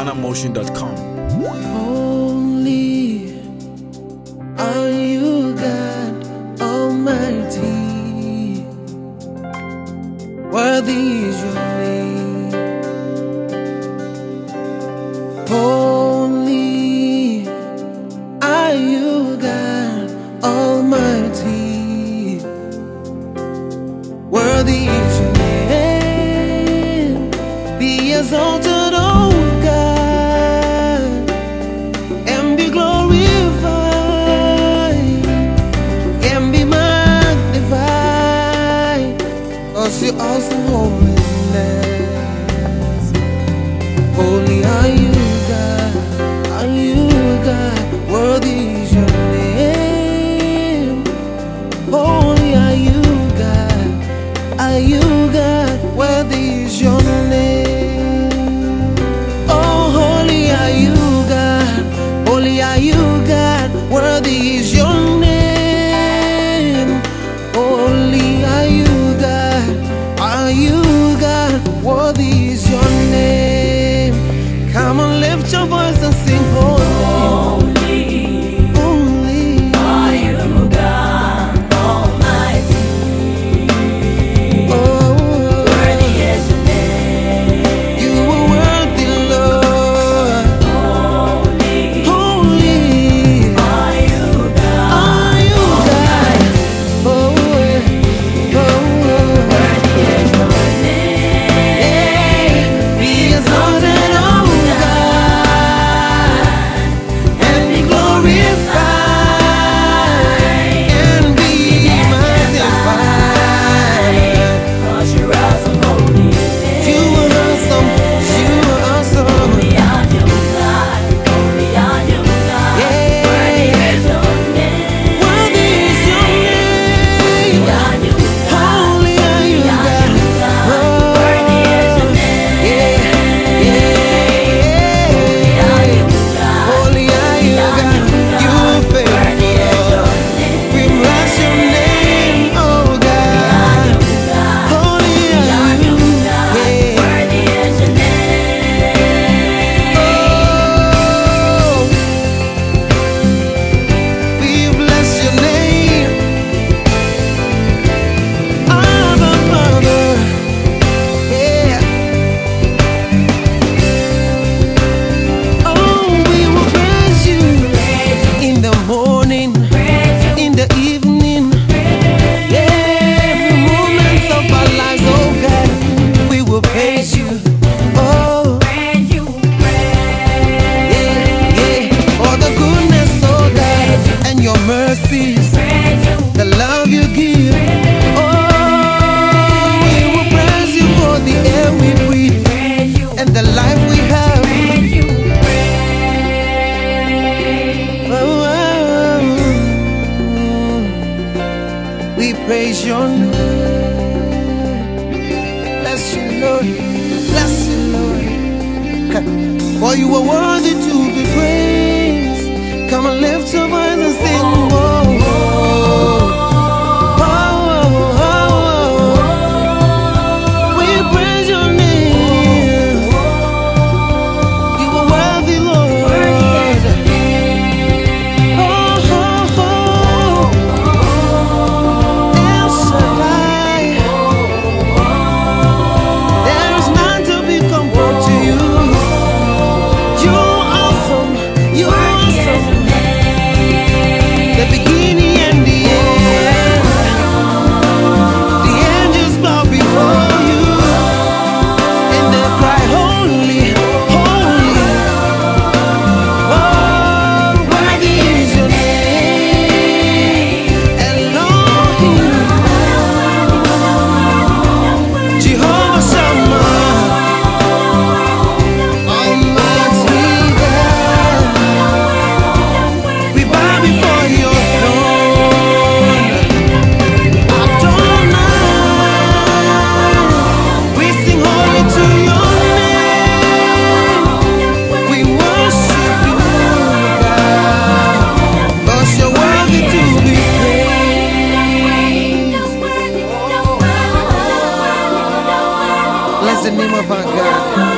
joannamotion.com. Only are you God Almighty. Worthy is your name. Holy are you God Almighty. Worthy is your name. Be exalted. Bless your. Bless you, Lord. Bless you, Lord. For you are worthy to be praised. Come and lift up my That's the name of our God.